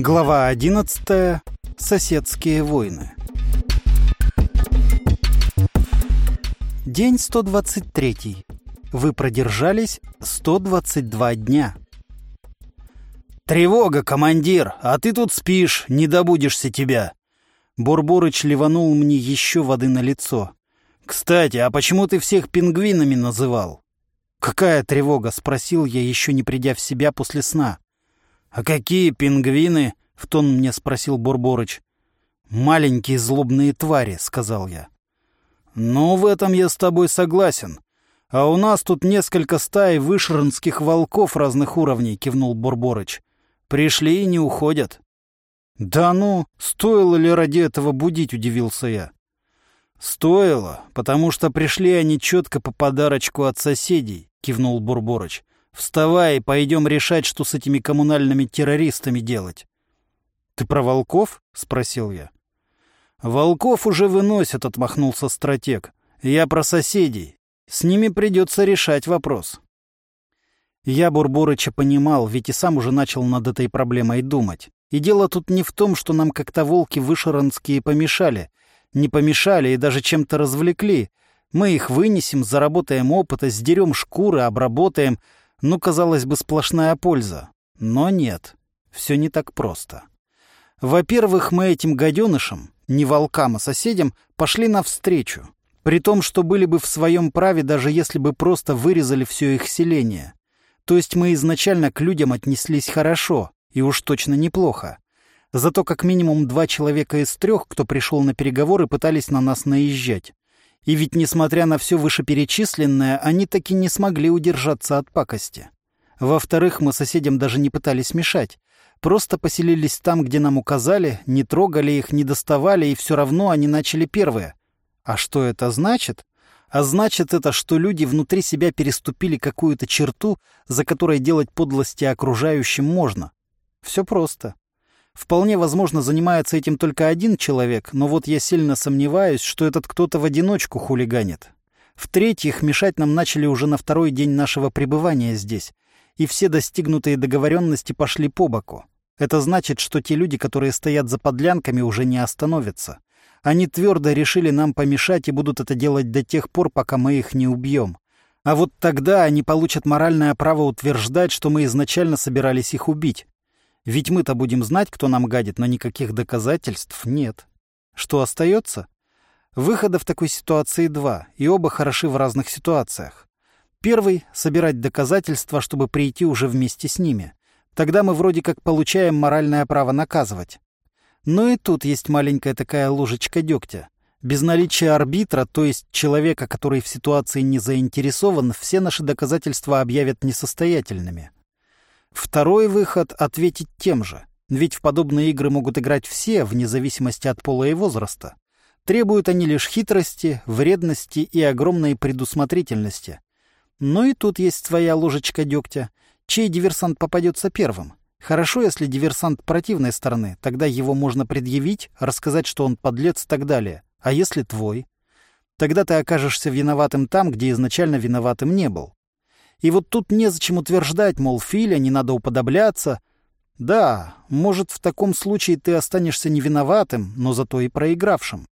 Глава 11. Соседские войны. День 123. Вы продержались 122 дня. «Тревога, командир! А ты тут спишь, не добудешься тебя!» Бурборыч ливанул мне еще воды на лицо. «Кстати, а почему ты всех пингвинами называл?» «Какая тревога?» — спросил я, еще не придя в себя после сна. «А какие пингвины?» — в тон мне спросил Бурборыч. «Маленькие злобные твари», — сказал я. «Ну, в этом я с тобой согласен. А у нас тут несколько стай вышранских волков разных уровней», — кивнул Бурборыч. «Пришли и не уходят». «Да ну, стоило ли ради этого будить?» — удивился я. «Стоило, потому что пришли они четко по подарочку от соседей», — кивнул Бурборыч. Вставай, пойдем решать, что с этими коммунальными террористами делать. Ты про волков? спросил я. Волков уже выносят, отмахнулся стратег. Я про соседей. С ними придется решать вопрос. Я Бурборыча понимал, ведь и сам уже начал над этой проблемой думать. И дело тут не в том, что нам как-то волки вышеранские помешали. Не помешали и даже чем-то развлекли. Мы их вынесем, заработаем опыта, сдерем шкуры, обработаем — ну, казалось бы, сплошная польза. Но нет, все не так просто. Во-первых, мы этим гаденышам, не волкам, а соседям, пошли навстречу. При том, что были бы в своем праве, даже если бы просто вырезали все их селение. То есть мы изначально к людям отнеслись хорошо, и уж точно неплохо. Зато как минимум два человека из трех, кто пришел на переговоры, пытались на нас наезжать. И ведь, несмотря на все вышеперечисленное, они таки не смогли удержаться от пакости. Во-вторых, мы соседям даже не пытались мешать. Просто поселились там, где нам указали, не трогали их, не доставали, и все равно они начали первые. А что это значит? А значит это, что люди внутри себя переступили какую-то черту, за которой делать подлости окружающим можно. Все просто. Вполне возможно, занимается этим только один человек, но вот я сильно сомневаюсь, что этот кто-то в одиночку хулиганит. В-третьих, мешать нам начали уже на второй день нашего пребывания здесь, и все достигнутые договоренности пошли по боку. Это значит, что те люди, которые стоят за подлянками, уже не остановятся. Они твердо решили нам помешать и будут это делать до тех пор, пока мы их не убьем. А вот тогда они получат моральное право утверждать, что мы изначально собирались их убить. Ведь мы-то будем знать, кто нам гадит, но никаких доказательств нет. Что остается? Выхода в такой ситуации два, и оба хороши в разных ситуациях. Первый — собирать доказательства, чтобы прийти уже вместе с ними. Тогда мы вроде как получаем моральное право наказывать. Но и тут есть маленькая такая ложечка дегтя. Без наличия арбитра, то есть человека, который в ситуации не заинтересован, все наши доказательства объявят несостоятельными. Второй выход — ответить тем же. Ведь в подобные игры могут играть все, вне зависимости от пола и возраста. Требуют они лишь хитрости, вредности и огромной предусмотрительности. Но и тут есть своя ложечка дегтя. Чей диверсант попадется первым? Хорошо, если диверсант противной стороны, тогда его можно предъявить, рассказать, что он подлец и так далее. А если твой? Тогда ты окажешься виноватым там, где изначально виноватым не был. И вот тут незачем утверждать, мол, Филя, не надо уподобляться. Да, может, в таком случае ты останешься не виноватым, но зато и проигравшим.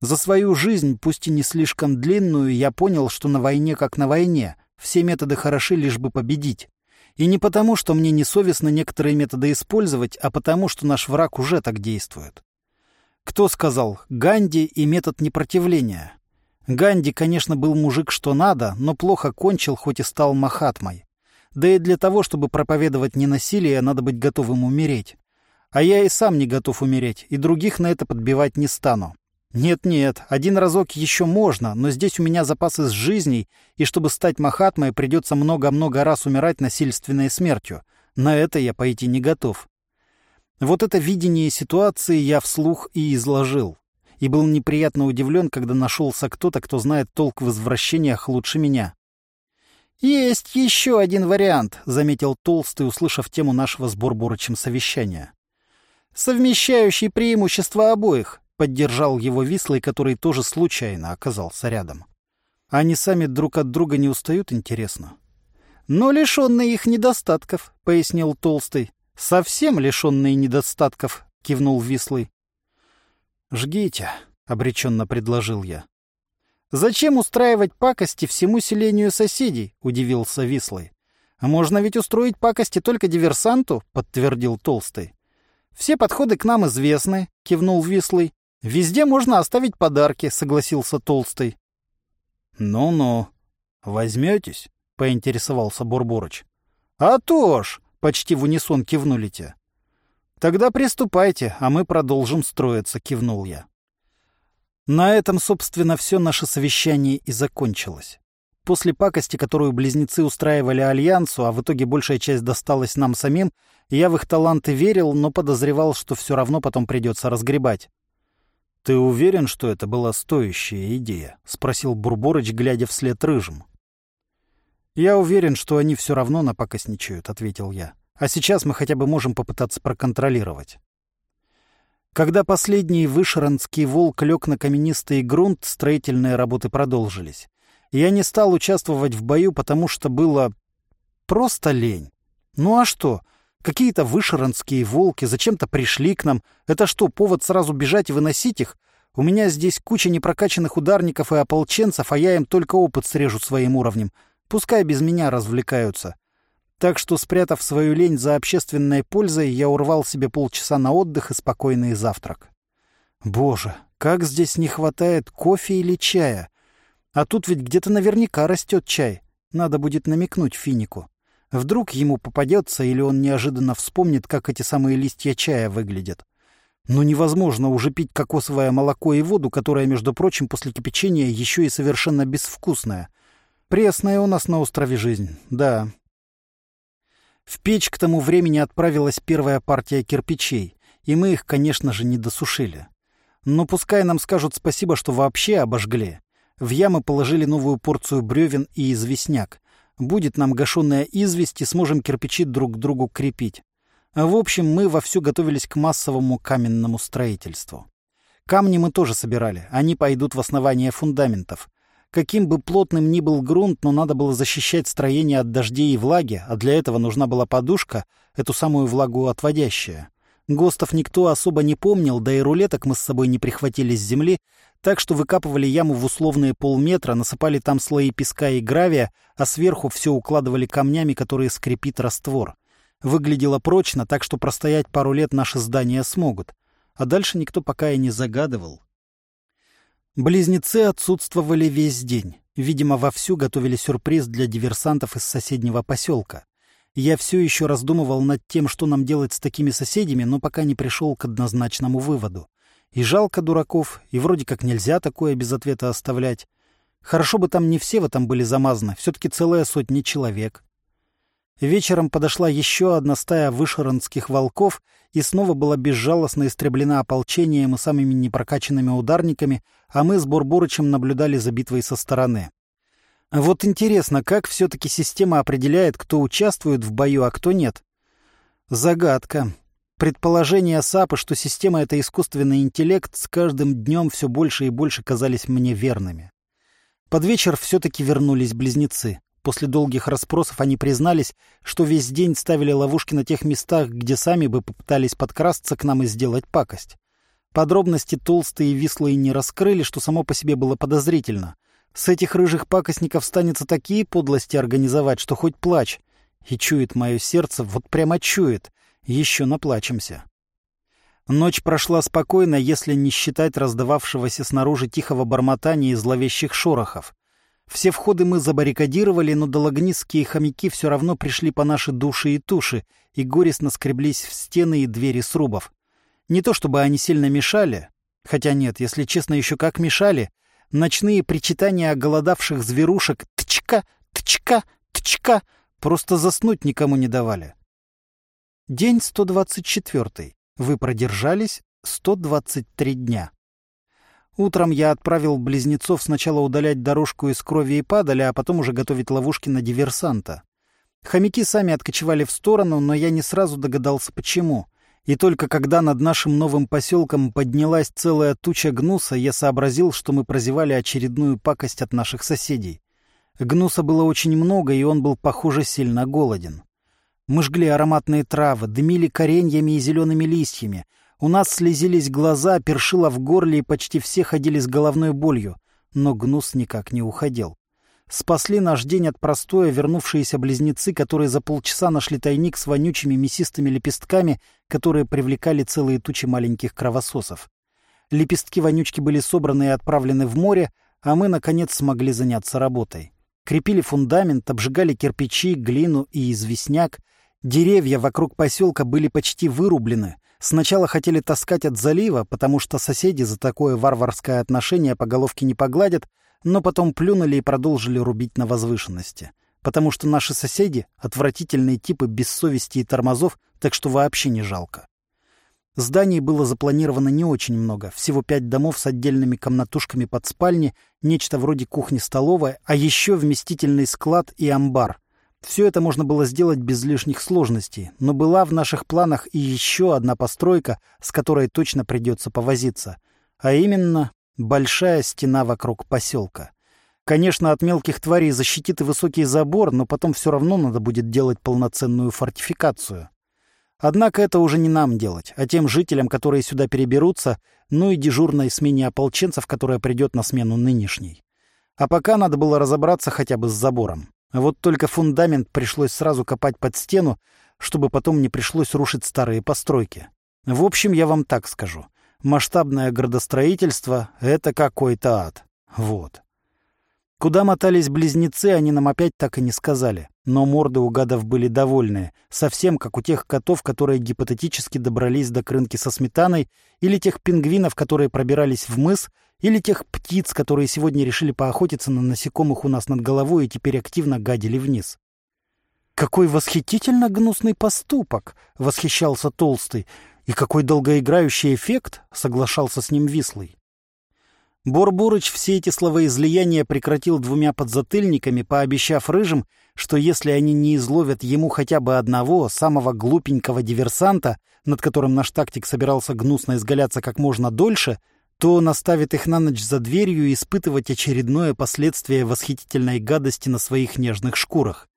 За свою жизнь, пусть и не слишком длинную, я понял, что на войне как на войне. Все методы хороши, лишь бы победить. И не потому, что мне несовестно некоторые методы использовать, а потому, что наш враг уже так действует. Кто сказал «Ганди и метод непротивления»? Ганди, конечно, был мужик что надо, но плохо кончил, хоть и стал Махатмой. Да и для того, чтобы проповедовать ненасилие, надо быть готовым умереть. А я и сам не готов умереть, и других на это подбивать не стану. Нет-нет, один разок еще можно, но здесь у меня запасы с жизней, и чтобы стать Махатмой, придется много-много раз умирать насильственной смертью. На это я пойти не готов. Вот это видение ситуации я вслух и изложил и был неприятно удивлен, когда нашелся кто-то, кто знает толк в извращениях лучше меня. «Есть еще один вариант», — заметил Толстый, услышав тему нашего с Бурбурычем совещания. «Совмещающий преимущества обоих», — поддержал его Вислый, который тоже случайно оказался рядом. «Они сами друг от друга не устают, интересно?» «Но лишенные их недостатков», — пояснил Толстый. «Совсем лишенные недостатков», — кивнул Вислый. «Жгите», — обреченно предложил я. «Зачем устраивать пакости всему селению соседей?» — удивился Вислый. «А можно ведь устроить пакости только диверсанту», — подтвердил Толстый. «Все подходы к нам известны», — кивнул Вислый. «Везде можно оставить подарки», — согласился Толстый. «Ну-ну, возьметесь?» — поинтересовался Бурборыч. «А то ж!» — почти в унисон кивнули те. «Тогда приступайте, а мы продолжим строиться», — кивнул я. На этом, собственно, все наше совещание и закончилось. После пакости, которую близнецы устраивали Альянсу, а в итоге большая часть досталась нам самим, я в их таланты верил, но подозревал, что все равно потом придется разгребать. «Ты уверен, что это была стоящая идея?» — спросил Бурборыч, глядя вслед рыжим. «Я уверен, что они все равно напакостничают», — ответил я. «А сейчас мы хотя бы можем попытаться проконтролировать». Когда последний вышеранский волк лег на каменистый грунт, строительные работы продолжились. Я не стал участвовать в бою, потому что было просто лень. Ну а что? Какие-то вышеранские волки зачем-то пришли к нам. Это что, повод сразу бежать и выносить их? У меня здесь куча непрокачанных ударников и ополченцев, а я им только опыт срежу своим уровнем. Пускай без меня развлекаются. Так что, спрятав свою лень за общественной пользой, я урвал себе полчаса на отдых и спокойный завтрак. Боже, как здесь не хватает кофе или чая. А тут ведь где-то наверняка растет чай. Надо будет намекнуть Финику. Вдруг ему попадется, или он неожиданно вспомнит, как эти самые листья чая выглядят. Но невозможно уже пить кокосовое молоко и воду, которая, между прочим, после кипячения еще и совершенно безвкусная. Пресная у нас на острове жизнь, да. В печь к тому времени отправилась первая партия кирпичей, и мы их, конечно же, не досушили. Но пускай нам скажут спасибо, что вообще обожгли. В ямы положили новую порцию бревен и известняк. Будет нам гашеная известь, и сможем кирпичи друг к другу крепить. В общем, мы вовсю готовились к массовому каменному строительству. Камни мы тоже собирали, они пойдут в основание фундаментов. Каким бы плотным ни был грунт, но надо было защищать строение от дождей и влаги, а для этого нужна была подушка, эту самую влагу отводящая. ГОСТов никто особо не помнил, да и рулеток мы с собой не прихватили с земли, так что выкапывали яму в условные полметра, насыпали там слои песка и гравия, а сверху все укладывали камнями, которые скрепит раствор. Выглядело прочно, так что простоять пару лет наши здания смогут. А дальше никто пока и не загадывал. Близнецы отсутствовали весь день. Видимо, вовсю готовили сюрприз для диверсантов из соседнего поселка. Я все еще раздумывал над тем, что нам делать с такими соседями, но пока не пришел к однозначному выводу. И жалко дураков, и вроде как нельзя такое без ответа оставлять. Хорошо бы там не все в этом были замазаны, все-таки целая сотня человек. Вечером подошла еще одна стая вышеронских волков и снова была безжалостно истреблена ополчением и самыми непрокачанными ударниками, а мы с Бурбурычем наблюдали за битвой со стороны. Вот интересно, как все-таки система определяет, кто участвует в бою, а кто нет? Загадка. Предположения САПа, что система — это искусственный интеллект, с каждым днем все больше и больше казались мне верными. Под вечер все-таки вернулись близнецы. После долгих расспросов они признались, что весь день ставили ловушки на тех местах, где сами бы попытались подкрасться к нам и сделать пакость. Подробности толстые и вислые не раскрыли, что само по себе было подозрительно. С этих рыжих пакостников станется такие подлости организовать, что хоть плачь. И чует мое сердце, вот прямо чует. Еще наплачемся. Ночь прошла спокойно, если не считать раздававшегося снаружи тихого бормотания и зловещих шорохов. Все входы мы забаррикадировали, но дологнистские хомяки все равно пришли по нашей душе и туши и горестно скреблись в стены и двери срубов. Не то чтобы они сильно мешали, хотя нет, если честно, еще как мешали, ночные причитания оголодавших зверушек «тчка, тчка, тчка» просто заснуть никому не давали. День 124. Вы продержались 123 дня. Утром я отправил близнецов сначала удалять дорожку из крови и падали, а потом уже готовить ловушки на диверсанта. Хомяки сами откочевали в сторону, но я не сразу догадался, почему. И только когда над нашим новым поселком поднялась целая туча гнуса, я сообразил, что мы прозевали очередную пакость от наших соседей. Гнуса было очень много, и он был, похоже, сильно голоден. Мы жгли ароматные травы, дымили кореньями и зелеными листьями. У нас слезились глаза, першило в горле, и почти все ходили с головной болью. Но гнус никак не уходил. Спасли наш день от простоя вернувшиеся близнецы, которые за полчаса нашли тайник с вонючими мясистыми лепестками, которые привлекали целые тучи маленьких кровососов. Лепестки вонючки были собраны и отправлены в море, а мы, наконец, смогли заняться работой. Крепили фундамент, обжигали кирпичи, глину и известняк. Деревья вокруг поселка были почти вырублены. Сначала хотели таскать от залива, потому что соседи за такое варварское отношение по головке не погладят, но потом плюнули и продолжили рубить на возвышенности. Потому что наши соседи — отвратительные типы без совести и тормозов, так что вообще не жалко. Зданий было запланировано не очень много, всего пять домов с отдельными комнатушками под спальни, нечто вроде кухни-столовой, а еще вместительный склад и амбар. Все это можно было сделать без лишних сложностей, но была в наших планах и еще одна постройка, с которой точно придется повозиться, а именно Большая стена вокруг поселка. Конечно, от мелких тварей защитит и высокий забор, но потом все равно надо будет делать полноценную фортификацию. Однако это уже не нам делать, а тем жителям, которые сюда переберутся, ну и дежурной смене ополченцев, которая придет на смену нынешней. А пока надо было разобраться хотя бы с забором. Вот только фундамент пришлось сразу копать под стену, чтобы потом не пришлось рушить старые постройки. В общем, я вам так скажу масштабное градостроительство — это какой-то ад. Вот. Куда мотались близнецы, они нам опять так и не сказали. Но морды у гадов были довольные, совсем как у тех котов, которые гипотетически добрались до крынки со сметаной, или тех пингвинов, которые пробирались в мыс, или тех птиц, которые сегодня решили поохотиться на насекомых у нас над головой и теперь активно гадили вниз. «Какой восхитительно гнусный поступок!» — восхищался Толстый. «И какой долгоиграющий эффект!» — соглашался с ним Вислый. Борбурыч все эти словоизлияния прекратил двумя подзатыльниками, пообещав рыжим, что если они не изловят ему хотя бы одного, самого глупенького диверсанта, над которым наш тактик собирался гнусно изгаляться как можно дольше, то он оставит их на ночь за дверью испытывать очередное последствие восхитительной гадости на своих нежных шкурах.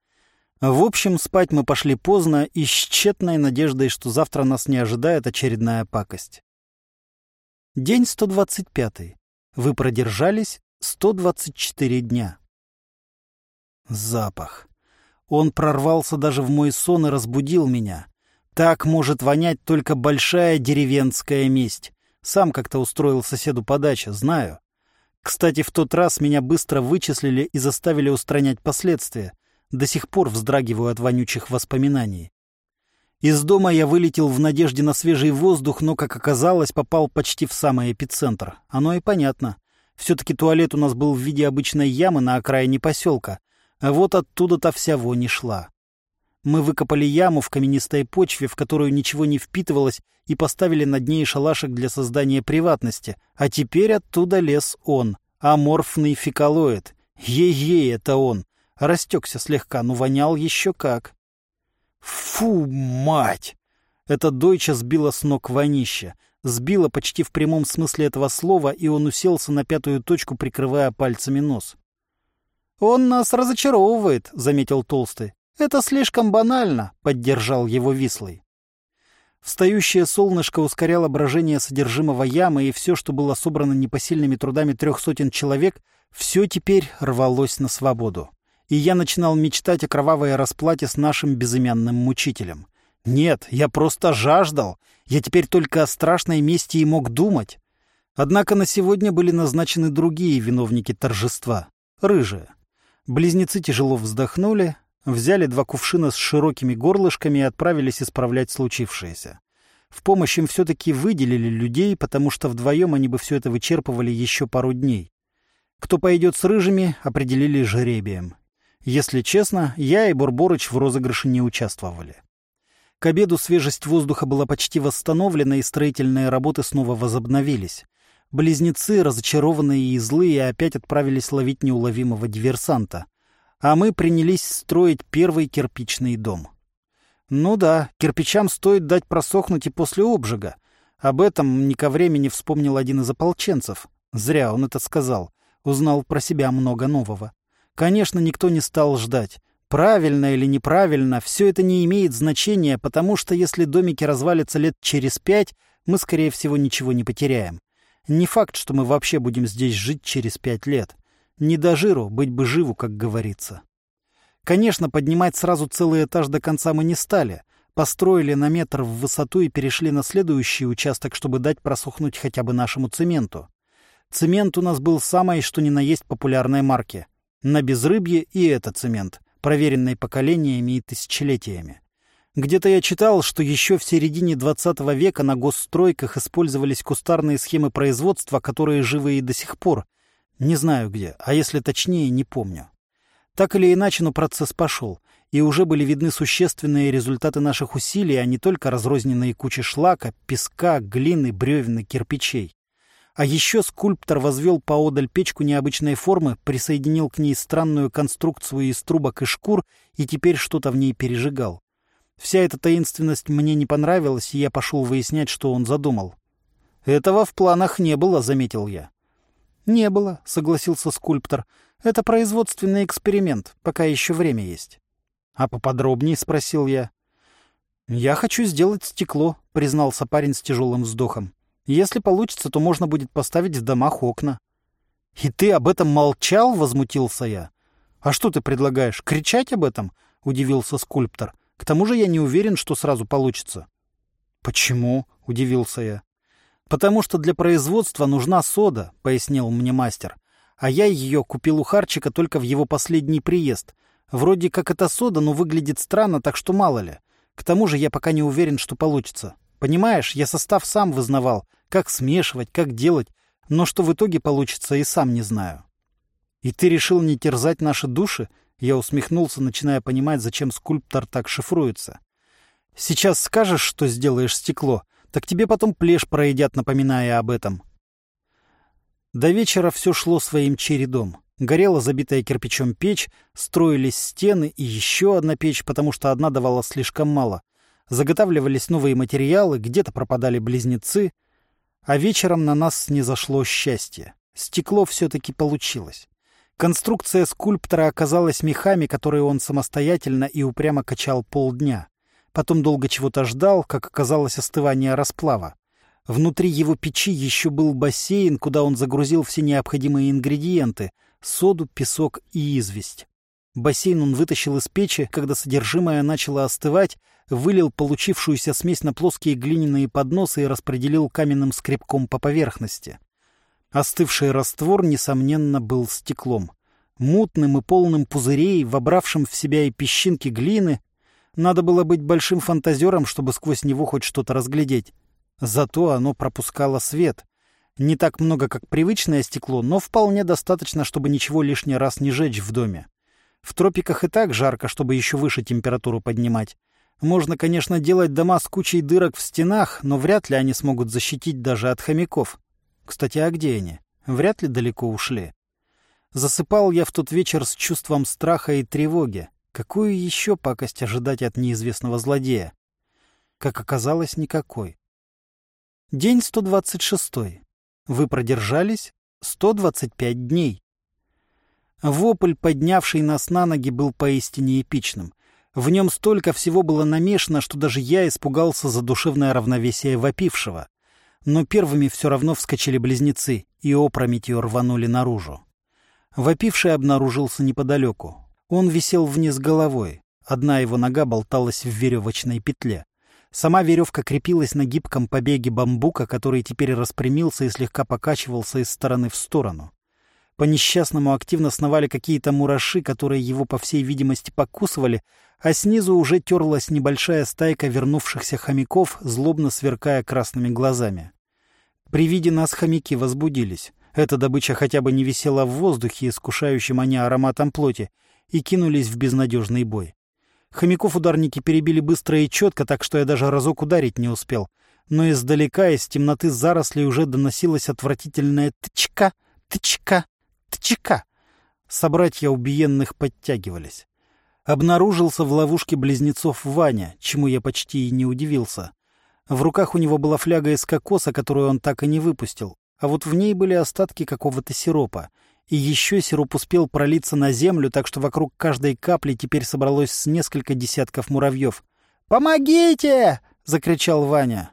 В общем, спать мы пошли поздно и с тщетной надеждой, что завтра нас не ожидает очередная пакость. День 125. Вы продержались 124 дня. Запах. Он прорвался даже в мой сон и разбудил меня. Так может вонять только большая деревенская месть. Сам как-то устроил соседу подача, знаю. Кстати, в тот раз меня быстро вычислили и заставили устранять последствия. До сих пор вздрагиваю от вонючих воспоминаний. Из дома я вылетел в надежде на свежий воздух, но, как оказалось, попал почти в самый эпицентр. Оно и понятно. Все-таки туалет у нас был в виде обычной ямы на окраине поселка, а вот оттуда-то вся вонь шла. Мы выкопали яму в каменистой почве, в которую ничего не впитывалось, и поставили над ней шалашик для создания приватности. А теперь оттуда лез он, аморфный фекалоид. Е-е, это он. Растекся слегка, но вонял еще как. Фу, мать! Это дойча сбила с ног вонища. Сбила почти в прямом смысле этого слова, и он уселся на пятую точку, прикрывая пальцами нос. «Он нас разочаровывает», — заметил Толстый. «Это слишком банально», — поддержал его Вислый. Встающее солнышко ускоряло брожение содержимого ямы, и все, что было собрано непосильными трудами трех сотен человек, все теперь рвалось на свободу и я начинал мечтать о кровавой расплате с нашим безымянным мучителем. Нет, я просто жаждал. Я теперь только о страшной мести и мог думать. Однако на сегодня были назначены другие виновники торжества — рыжие. Близнецы тяжело вздохнули, взяли два кувшина с широкими горлышками и отправились исправлять случившееся. В помощь им все-таки выделили людей, потому что вдвоем они бы все это вычерпывали еще пару дней. Кто пойдет с рыжими, определили жребием. Если честно, я и Бурборыч в розыгрыше не участвовали. К обеду свежесть воздуха была почти восстановлена, и строительные работы снова возобновились. Близнецы, разочарованные и злые, опять отправились ловить неуловимого диверсанта. А мы принялись строить первый кирпичный дом. Ну да, кирпичам стоит дать просохнуть и после обжига. Об этом не ко времени вспомнил один из ополченцев. Зря он это сказал. Узнал про себя много нового. Конечно, никто не стал ждать. Правильно или неправильно, все это не имеет значения, потому что если домики развалятся лет через пять, мы, скорее всего, ничего не потеряем. Не факт, что мы вообще будем здесь жить через пять лет. Не до жиру, быть бы живу, как говорится. Конечно, поднимать сразу целый этаж до конца мы не стали. Построили на метр в высоту и перешли на следующий участок, чтобы дать просохнуть хотя бы нашему цементу. Цемент у нас был самой, что ни на есть популярной марки. На безрыбье и это цемент, проверенный поколениями и тысячелетиями. Где-то я читал, что еще в середине 20 века на госстройках использовались кустарные схемы производства, которые живы и до сих пор. Не знаю где, а если точнее, не помню. Так или иначе, но процесс пошел, и уже были видны существенные результаты наших усилий, а не только разрозненные кучи шлака, песка, глины, бревен и кирпичей. А еще скульптор возвел поодаль печку необычной формы, присоединил к ней странную конструкцию из трубок и шкур и теперь что-то в ней пережигал. Вся эта таинственность мне не понравилась, и я пошел выяснять, что он задумал. «Этого в планах не было», — заметил я. «Не было», — согласился скульптор. «Это производственный эксперимент, пока еще время есть». «А поподробнее?» — спросил я. «Я хочу сделать стекло», — признался парень с тяжелым вздохом. Если получится, то можно будет поставить в домах окна. — И ты об этом молчал? — возмутился я. — А что ты предлагаешь, кричать об этом? — удивился скульптор. — К тому же я не уверен, что сразу получится. — Почему? — удивился я. — Потому что для производства нужна сода, — пояснил мне мастер. А я ее купил у Харчика только в его последний приезд. Вроде как это сода, но выглядит странно, так что мало ли. К тому же я пока не уверен, что получится. Понимаешь, я состав сам вызнавал, как смешивать, как делать, но что в итоге получится, и сам не знаю. И ты решил не терзать наши души? Я усмехнулся, начиная понимать, зачем скульптор так шифруется. Сейчас скажешь, что сделаешь стекло, так тебе потом плешь проедят, напоминая об этом. До вечера все шло своим чередом. Горела забитая кирпичом печь, строились стены и еще одна печь, потому что одна давала слишком мало. Заготавливались новые материалы, где-то пропадали близнецы — а вечером на нас не зашло счастье. Стекло все-таки получилось. Конструкция скульптора оказалась мехами, которые он самостоятельно и упрямо качал полдня. Потом долго чего-то ждал, как оказалось остывание расплава. Внутри его печи еще был бассейн, куда он загрузил все необходимые ингредиенты — соду, песок и известь. Бассейн он вытащил из печи, когда содержимое начало остывать, вылил получившуюся смесь на плоские глиняные подносы и распределил каменным скребком по поверхности. Остывший раствор, несомненно, был стеклом. Мутным и полным пузырей, вобравшим в себя и песчинки глины, надо было быть большим фантазером, чтобы сквозь него хоть что-то разглядеть. Зато оно пропускало свет. Не так много, как привычное стекло, но вполне достаточно, чтобы ничего лишний раз не жечь в доме. В тропиках и так жарко, чтобы еще выше температуру поднимать. Можно, конечно, делать дома с кучей дырок в стенах, но вряд ли они смогут защитить даже от хомяков. Кстати, а где они? Вряд ли далеко ушли. Засыпал я в тот вечер с чувством страха и тревоги. Какую еще пакость ожидать от неизвестного злодея? Как оказалось, никакой. День 126. Вы продержались 125 дней. Вопль, поднявший нас на ноги, был поистине эпичным. В нем столько всего было намешано, что даже я испугался за душевное равновесие вопившего. Но первыми все равно вскочили близнецы и опрометью рванули наружу. Вопивший обнаружился неподалеку. Он висел вниз головой. Одна его нога болталась в веревочной петле. Сама веревка крепилась на гибком побеге бамбука, который теперь распрямился и слегка покачивался из стороны в сторону. По несчастному активно сновали какие-то мураши, которые его, по всей видимости, покусывали, а снизу уже терлась небольшая стайка вернувшихся хомяков, злобно сверкая красными глазами. При виде нас хомяки возбудились. Эта добыча хотя бы не висела в воздухе, искушающим они ароматом плоти, и кинулись в безнадежный бой. Хомяков ударники перебили быстро и четко, так что я даже разок ударить не успел. Но издалека, из темноты зарослей уже доносилась отвратительная «тычка, тычка». Тчика! Собратья убиенных подтягивались. Обнаружился в ловушке близнецов Ваня, чему я почти и не удивился. В руках у него была фляга из кокоса, которую он так и не выпустил, а вот в ней были остатки какого-то сиропа. И еще сироп успел пролиться на землю, так что вокруг каждой капли теперь собралось с несколько десятков муравьев. «Помогите!» — закричал Ваня.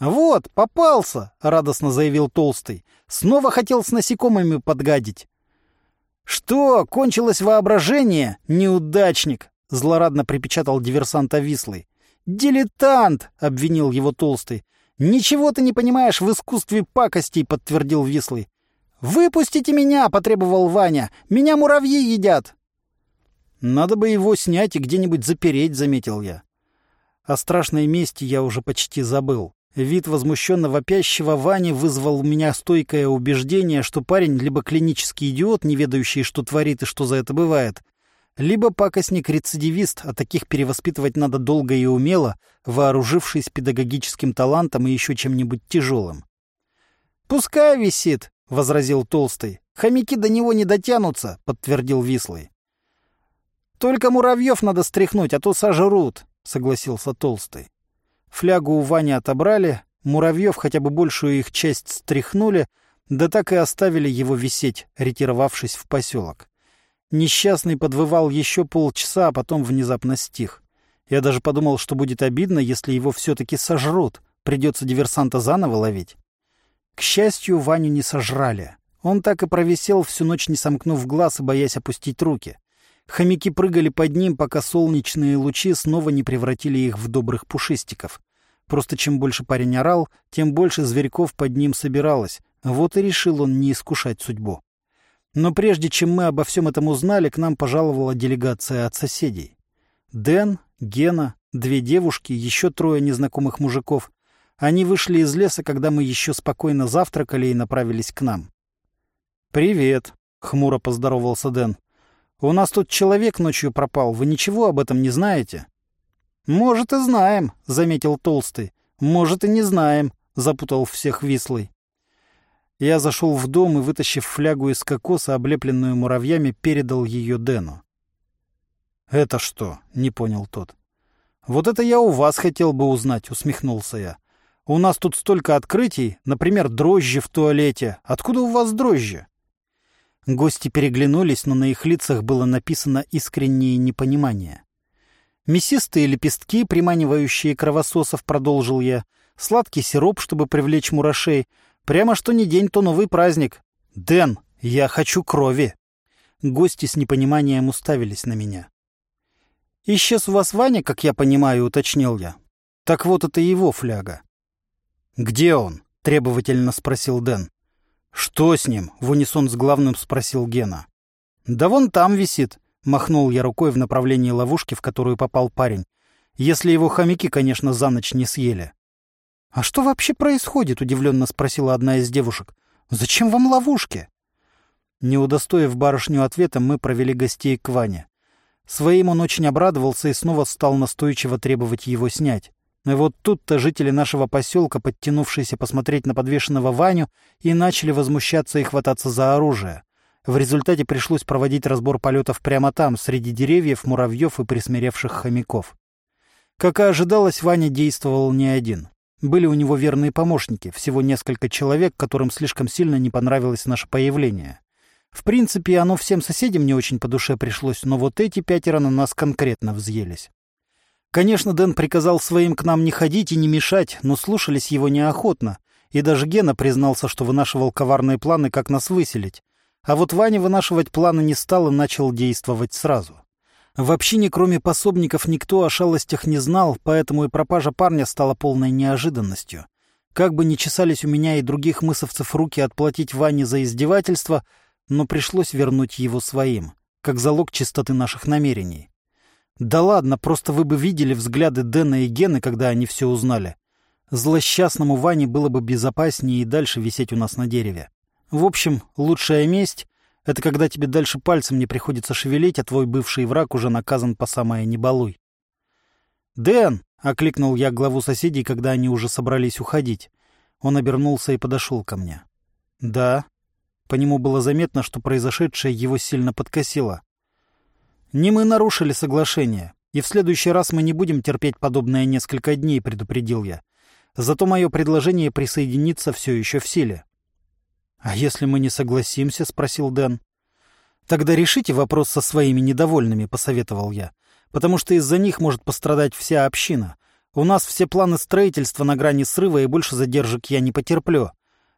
«Вот, попался!» — радостно заявил Толстый. «Снова хотел с насекомыми подгадить». «Что, кончилось воображение, неудачник?» — злорадно припечатал диверсант Авислый. «Дилетант!» — обвинил его Толстый. «Ничего ты не понимаешь в искусстве пакостей», — подтвердил Вислый. «Выпустите меня!» — потребовал Ваня. «Меня муравьи едят!» «Надо бы его снять и где-нибудь запереть», — заметил я. О страшной мести я уже почти забыл. Вид возмущенно вопящего Вани вызвал у меня стойкое убеждение, что парень либо клинический идиот, не ведающий, что творит и что за это бывает, либо пакостник-рецидивист, а таких перевоспитывать надо долго и умело, вооружившись педагогическим талантом и еще чем-нибудь тяжелым. «Пускай висит», — возразил Толстый. «Хомяки до него не дотянутся», — подтвердил Вислый. «Только муравьев надо стряхнуть, а то сожрут», — согласился Толстый. Флягу у Вани отобрали, муравьев хотя бы большую их часть стряхнули, да так и оставили его висеть, ретировавшись в поселок. Несчастный подвывал еще полчаса, а потом внезапно стих. Я даже подумал, что будет обидно, если его все-таки сожрут. Придется диверсанта заново ловить. К счастью, Ваню не сожрали. Он так и провисел всю ночь, не сомкнув глаз и боясь опустить руки. Хомяки прыгали под ним, пока солнечные лучи снова не превратили их в добрых пушистиков. Просто чем больше парень орал, тем больше зверьков под ним собиралось. Вот и решил он не искушать судьбу. Но прежде чем мы обо всем этом узнали, к нам пожаловала делегация от соседей. Дэн, Гена, две девушки, еще трое незнакомых мужиков. Они вышли из леса, когда мы еще спокойно завтракали и направились к нам. «Привет», — хмуро поздоровался Дэн. У нас тут человек ночью пропал. Вы ничего об этом не знаете?» «Может, и знаем», — заметил Толстый. «Может, и не знаем», — запутал всех Вислый. Я зашел в дом и, вытащив флягу из кокоса, облепленную муравьями, передал ее Дэну. «Это что?» — не понял тот. «Вот это я у вас хотел бы узнать», — усмехнулся я. «У нас тут столько открытий, например, дрожжи в туалете. Откуда у вас дрожжи?» Гости переглянулись, но на их лицах было написано искреннее непонимание. Мясистые лепестки, приманивающие кровососов, продолжил я. Сладкий сироп, чтобы привлечь мурашей. Прямо что ни день, то новый праздник. Дэн, я хочу крови. Гости с непониманием уставились на меня. «Исчез у вас Ваня, как я понимаю», — уточнил я. «Так вот это его фляга». «Где он?» — требовательно спросил Дэн. «Что с ним?» — в унисон с главным спросил Гена. «Да вон там висит», — махнул я рукой в направлении ловушки, в которую попал парень. «Если его хомяки, конечно, за ночь не съели». «А что вообще происходит?» — удивленно спросила одна из девушек. «Зачем вам ловушки?» Не удостоив барышню ответом, мы провели гостей к Ване. Своим он очень обрадовался и снова стал настойчиво требовать его снять. И вот тут-то жители нашего поселка, подтянувшиеся посмотреть на подвешенного Ваню, и начали возмущаться и хвататься за оружие. В результате пришлось проводить разбор полетов прямо там, среди деревьев, муравьев и присмиревших хомяков. Как и ожидалось, Ваня действовал не один. Были у него верные помощники, всего несколько человек, которым слишком сильно не понравилось наше появление. В принципе, оно всем соседям не очень по душе пришлось, но вот эти пятеро на нас конкретно взъелись. Конечно, Дэн приказал своим к нам не ходить и не мешать, но слушались его неохотно, и даже Гена признался, что вынашивал коварные планы, как нас выселить. А вот Ваня вынашивать планы не стал и начал действовать сразу. В общине, кроме пособников, никто о шалостях не знал, поэтому и пропажа парня стала полной неожиданностью. Как бы ни чесались у меня и других мысовцев руки отплатить Ване за издевательство, но пришлось вернуть его своим, как залог чистоты наших намерений. Да ладно, просто вы бы видели взгляды Дэна и Гены, когда они все узнали. Злосчастному Ване было бы безопаснее и дальше висеть у нас на дереве. В общем, лучшая месть — это когда тебе дальше пальцем не приходится шевелить, а твой бывший враг уже наказан по самое не балуй. «Дэн!» — окликнул я главу соседей, когда они уже собрались уходить. Он обернулся и подошел ко мне. «Да». По нему было заметно, что произошедшее его сильно подкосило. Не мы нарушили соглашение, и в следующий раз мы не будем терпеть подобное несколько дней, предупредил я. Зато мое предложение присоединиться все еще в силе. «А если мы не согласимся?» — спросил Дэн. «Тогда решите вопрос со своими недовольными», — посоветовал я. «Потому что из-за них может пострадать вся община. У нас все планы строительства на грани срыва, и больше задержек я не потерплю.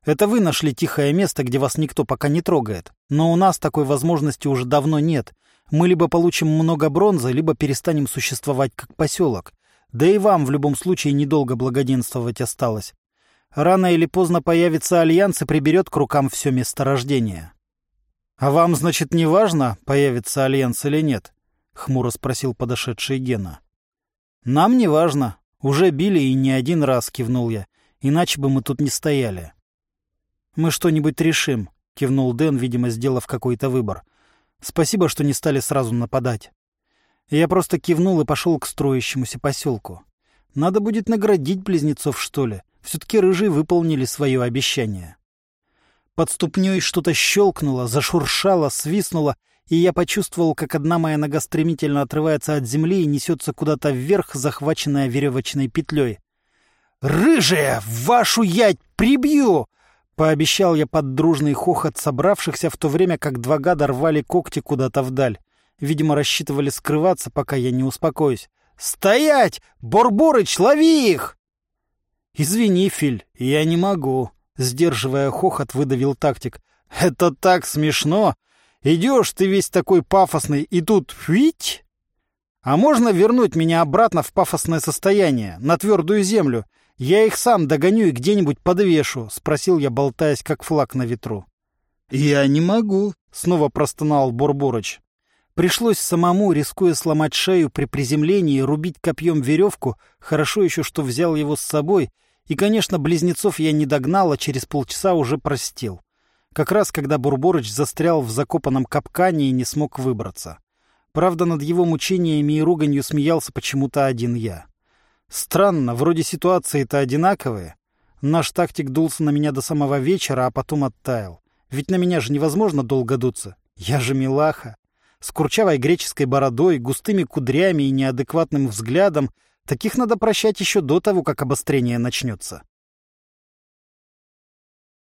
Это вы нашли тихое место, где вас никто пока не трогает. Но у нас такой возможности уже давно нет. Мы либо получим много бронзы, либо перестанем существовать как поселок. Да и вам в любом случае недолго благоденствовать осталось. Рано или поздно появится альянс и приберет к рукам все месторождение. — А вам, значит, не важно, появится альянс или нет? — хмуро спросил подошедший Гена. — Нам не важно. Уже били и не один раз, — кивнул я. Иначе бы мы тут не стояли. — Мы что-нибудь решим, — кивнул Дэн, видимо, сделав какой-то выбор. — Спасибо, что не стали сразу нападать. Я просто кивнул и пошел к строящемуся поселку. Надо будет наградить близнецов, что ли. Все-таки рыжие выполнили свое обещание. Под ступней что-то щелкнуло, зашуршало, свистнуло, и я почувствовал, как одна моя нога стремительно отрывается от земли и несется куда-то вверх, захваченная веревочной петлей. «Рыжая! Вашу ять! Прибью!» Пообещал я под дружный хохот собравшихся, в то время как два гада рвали когти куда-то вдаль. Видимо, рассчитывали скрываться, пока я не успокоюсь. «Стоять! Борборыч, лови их!» «Извини, Филь, я не могу», — сдерживая хохот, выдавил тактик. «Это так смешно! Идешь ты весь такой пафосный, и тут фить!» «А можно вернуть меня обратно в пафосное состояние, на твердую землю? Я их сам догоню и где-нибудь подвешу», — спросил я, болтаясь, как флаг на ветру. «Я не могу», — снова простонал Бурборыч. Пришлось самому, рискуя сломать шею при приземлении, рубить копьем веревку, хорошо еще, что взял его с собой, и, конечно, близнецов я не догнал, а через полчаса уже простил. Как раз, когда Бурборыч застрял в закопанном капкане и не смог выбраться. Правда, над его мучениями и руганью смеялся почему-то один я. Странно, вроде ситуации-то одинаковые. Наш тактик дулся на меня до самого вечера, а потом оттаял. Ведь на меня же невозможно долго дуться. Я же милаха с курчавой греческой бородой, густыми кудрями и неадекватным взглядом, таких надо прощать еще до того, как обострение начнется.